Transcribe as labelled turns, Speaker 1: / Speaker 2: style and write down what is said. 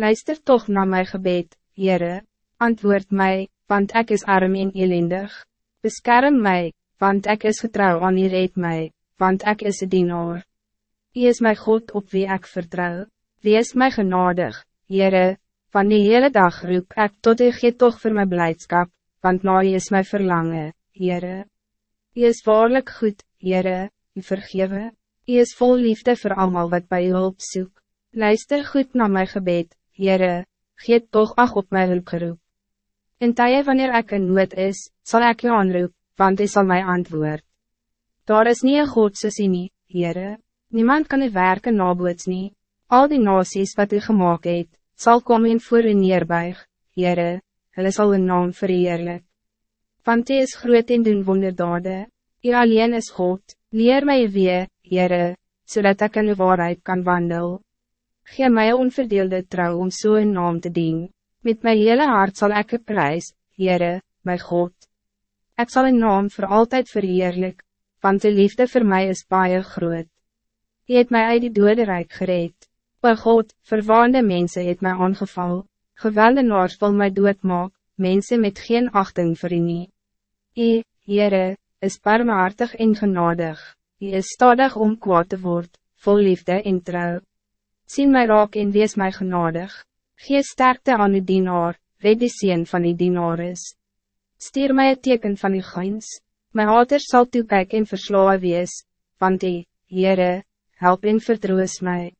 Speaker 1: Luister toch naar mijn gebed, Heere, antwoord mij, want ik is arm en elendig. Beskerm mij, want ik is getrouw aan u reed mij, want ik is een dienaar. U is mijn God op wie ik vertrouw. Wie is mij genadig, Heere, van die hele dag roep ik tot u gee toch voor mijn blijdschap, want nou is mijn verlangen, Heere. U is waarlijk goed, Heere, u vergewe. U is vol liefde voor allemaal wat bij u hulp zoek. Luister goed naar mijn gebed, Heere, gee toch ach op mijn hulpgeroep. In tye wanneer ek in nood is, zal ik je aanroep, want hy sal my antwoord. Daar is nie een God soos u nie, Heere, niemand kan die werken naboots nie. Al die nasies wat u gemaakt het, sal kom en voor u neerbuig, Heere, hulle sal een naam verheerlik. Want hy is groot en doen wonderdade, u alleen is God, leer my weer, Heere, zodat ik in uw waarheid kan wandel. Gee my onverdeelde trouw om so een naam te dien. Met mijn hele hart zal ik een prijs, Heere, my God. Ik zal een naam voor altijd verheerlijk, want de liefde voor mij is baie groot. Je het mij uit die doderijk gereed. O God, verwaande mensen het mij aangeval. Geweldenaars wil mij doodmaak, mensen met geen achting voor u nie. U, Heere, is barmhartig en genadig. U is stadig om kwaad te worden, vol liefde en trouw. Sien mij raak en wees mij genadig. Geef sterkte aan uw dienaar, red die sien van die dienaar is. Stuur mij het teken van uw guns. Mijn haters zal toekijk en verslaan wees, want die, Heere, help en vertroos mij.